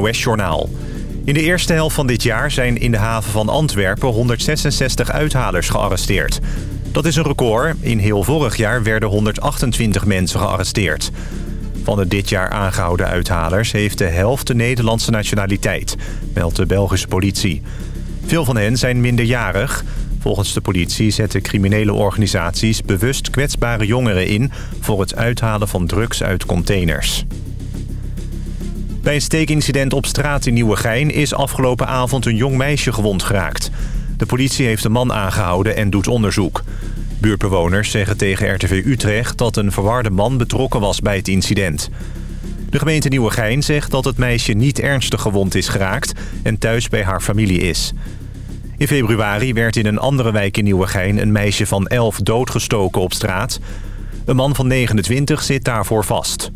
NOS-journaal. In de eerste helft van dit jaar zijn in de haven van Antwerpen 166 uithalers gearresteerd. Dat is een record. In heel vorig jaar werden 128 mensen gearresteerd. Van de dit jaar aangehouden uithalers heeft de helft de Nederlandse nationaliteit, meldt de Belgische politie. Veel van hen zijn minderjarig. Volgens de politie zetten criminele organisaties bewust kwetsbare jongeren in... voor het uithalen van drugs uit containers. Bij een steekincident op straat in Nieuwegein is afgelopen avond een jong meisje gewond geraakt. De politie heeft de man aangehouden en doet onderzoek. Buurtbewoners zeggen tegen RTV Utrecht dat een verwarde man betrokken was bij het incident. De gemeente Nieuwegein zegt dat het meisje niet ernstig gewond is geraakt en thuis bij haar familie is. In februari werd in een andere wijk in Nieuwegein een meisje van 11 doodgestoken op straat. Een man van 29 zit daarvoor vast.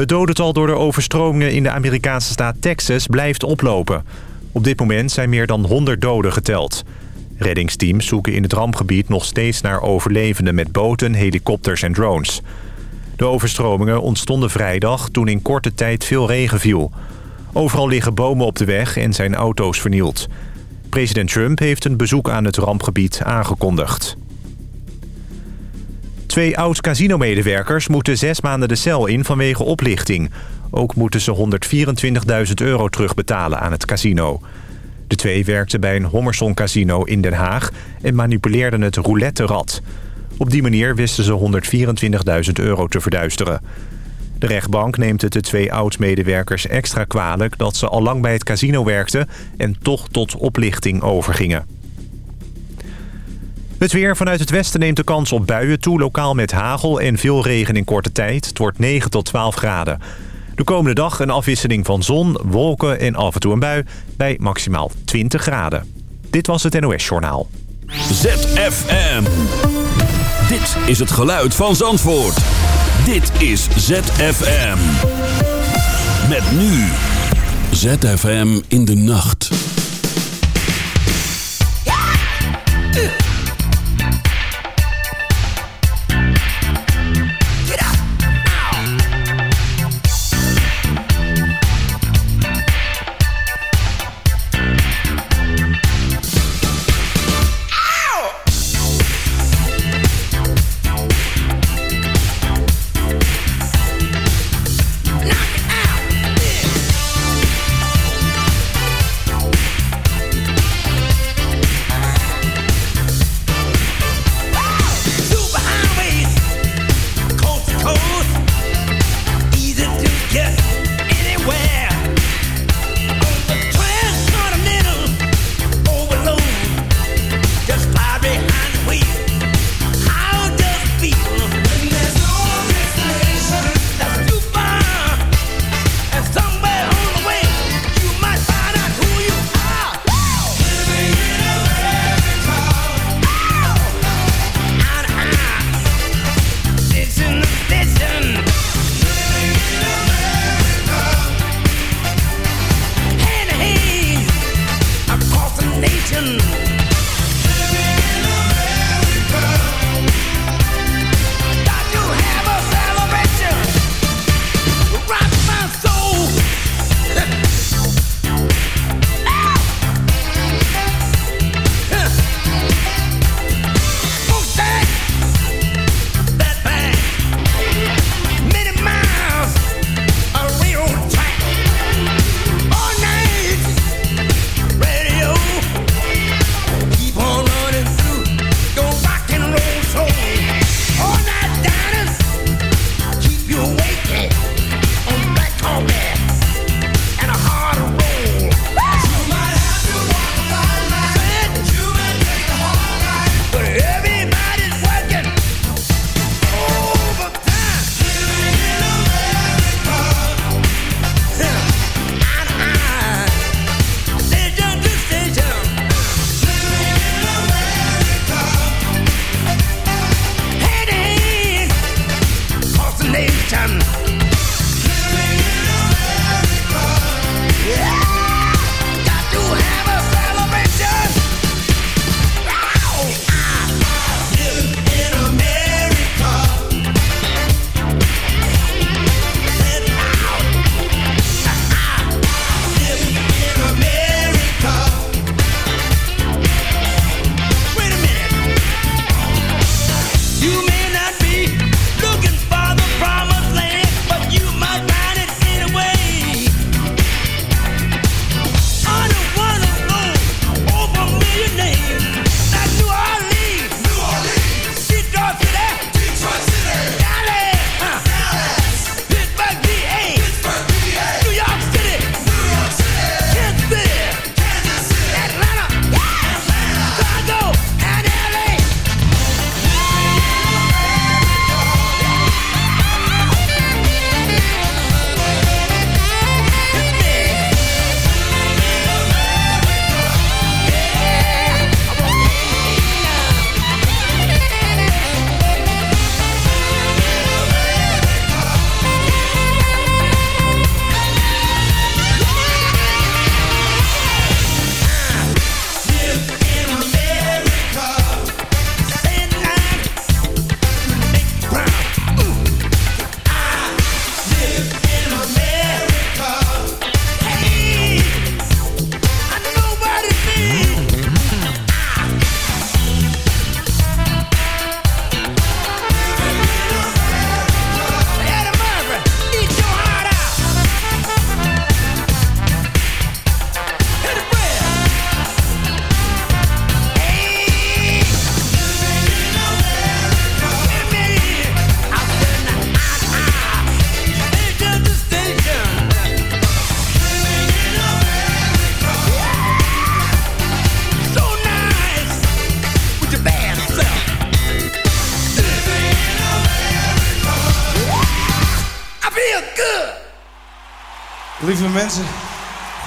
Het dodental door de overstromingen in de Amerikaanse staat Texas blijft oplopen. Op dit moment zijn meer dan 100 doden geteld. Reddingsteams zoeken in het rampgebied nog steeds naar overlevenden met boten, helikopters en drones. De overstromingen ontstonden vrijdag toen in korte tijd veel regen viel. Overal liggen bomen op de weg en zijn auto's vernield. President Trump heeft een bezoek aan het rampgebied aangekondigd. Twee oud-casino-medewerkers moeten zes maanden de cel in vanwege oplichting. Ook moeten ze 124.000 euro terugbetalen aan het casino. De twee werkten bij een Hommerson Casino in Den Haag en manipuleerden het roulette-rad. Op die manier wisten ze 124.000 euro te verduisteren. De rechtbank neemt het de twee oud-medewerkers extra kwalijk... dat ze al lang bij het casino werkten en toch tot oplichting overgingen. Het weer vanuit het westen neemt de kans op buien toe, lokaal met hagel en veel regen in korte tijd. Het wordt 9 tot 12 graden. De komende dag een afwisseling van zon, wolken en af en toe een bui bij maximaal 20 graden. Dit was het NOS Journaal. ZFM. Dit is het geluid van Zandvoort. Dit is ZFM. Met nu. ZFM in de nacht.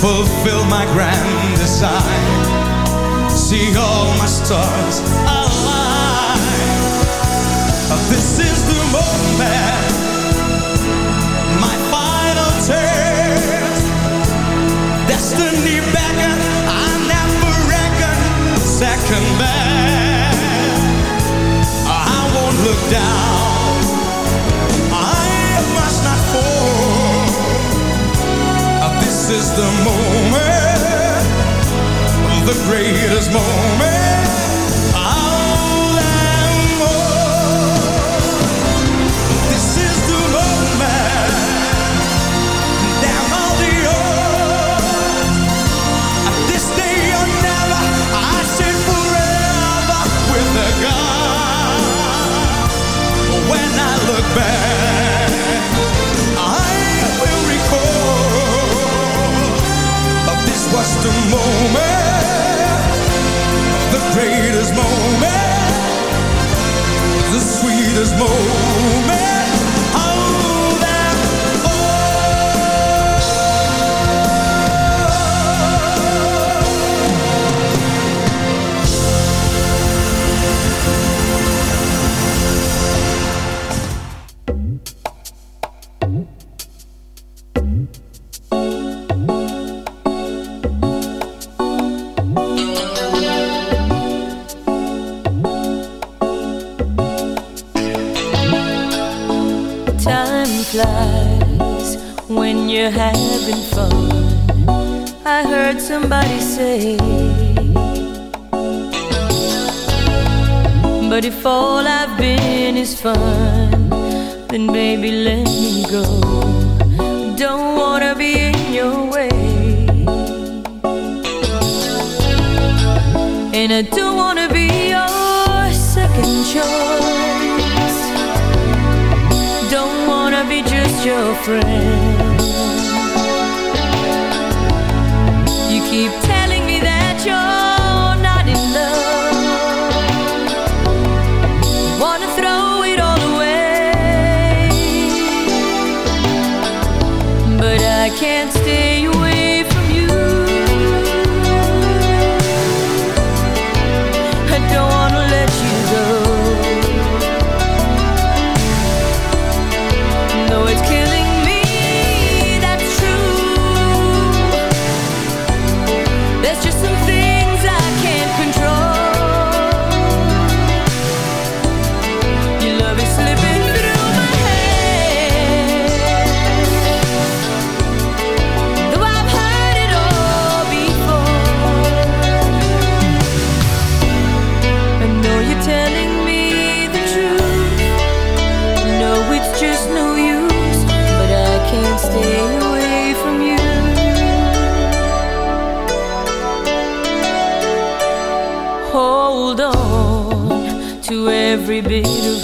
fulfill my grand design. See all my stars align. This is the moment, my final test. Destiny beckon, I never reckon second moment friend.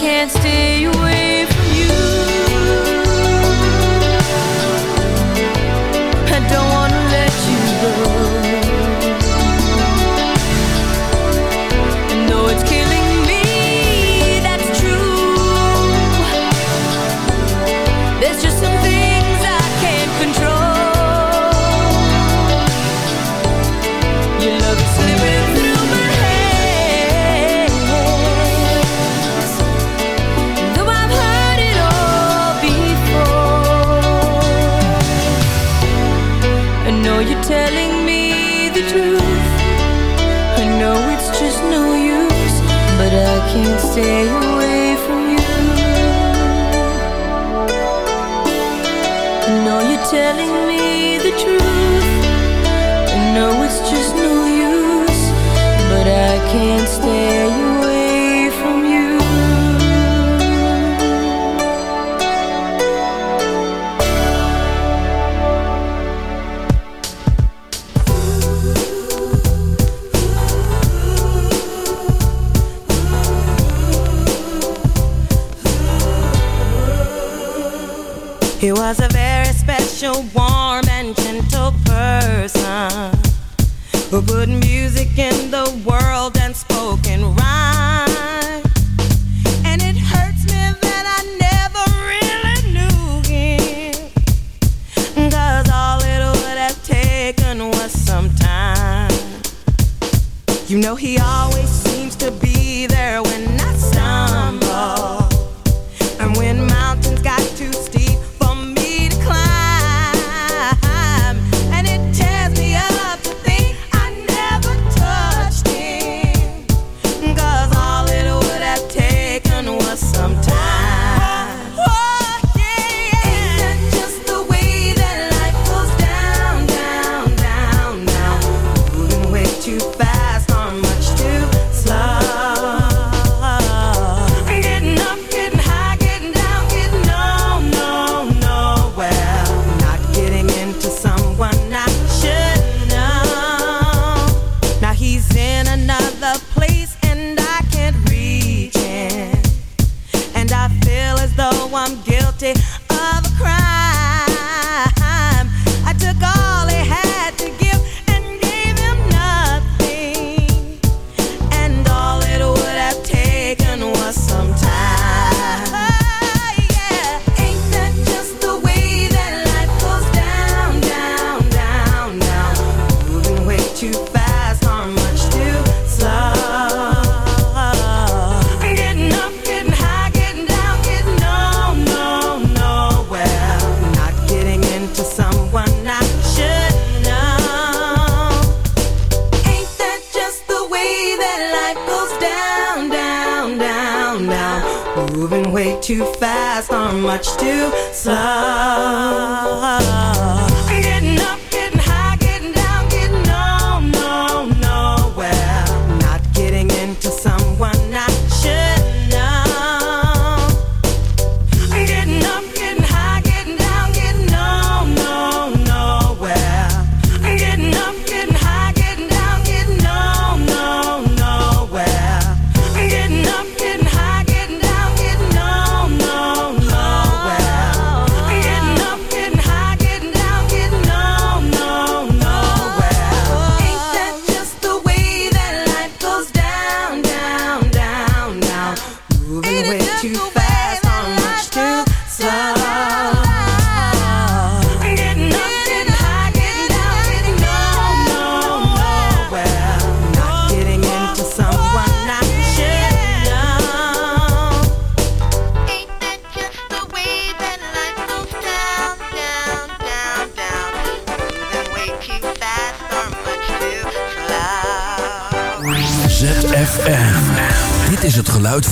can't stay away. stay away from you. No, you're telling me the truth. I know it's just no use, but I can't stay.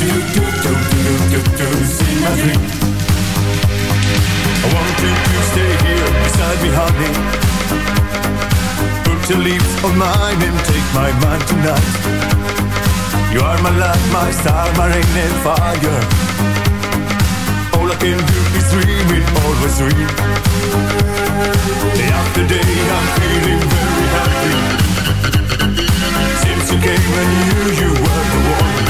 Do, do, do, do, do, do, see my dream. I you to stay here beside me, honey. Put your lips on mine and take my mind tonight. You are my light, my star, my rain and fire. All I can do is dream it, always dream. Day after day, I'm feeling very happy. Since you came, I knew you were the one.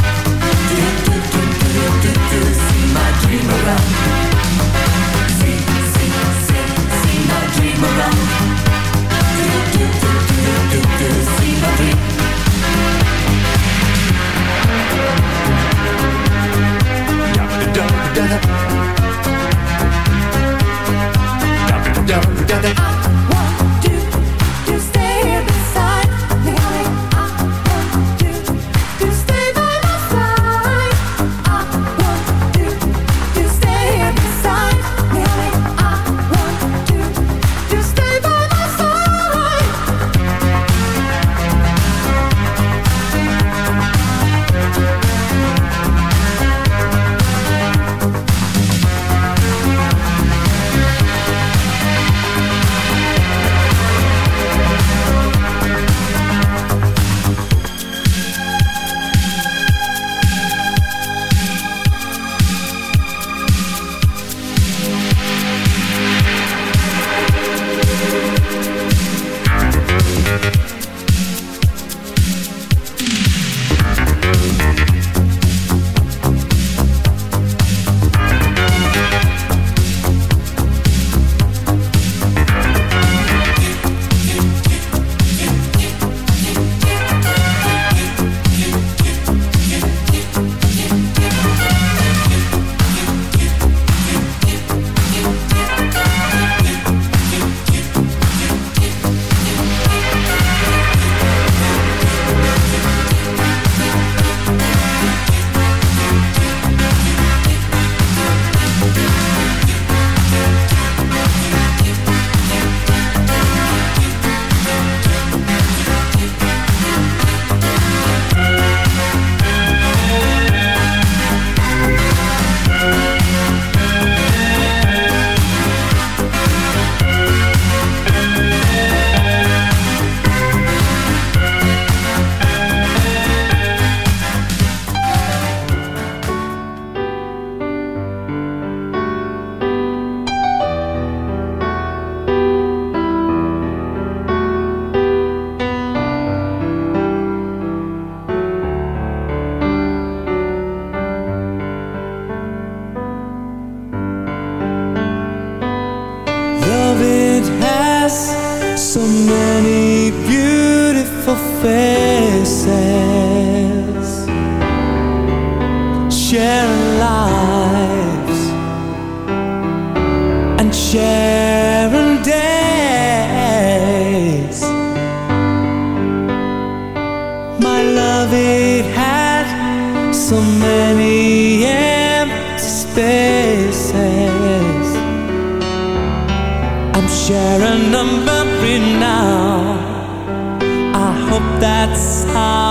See my I'm a memory now. I hope that's how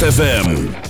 ZFM.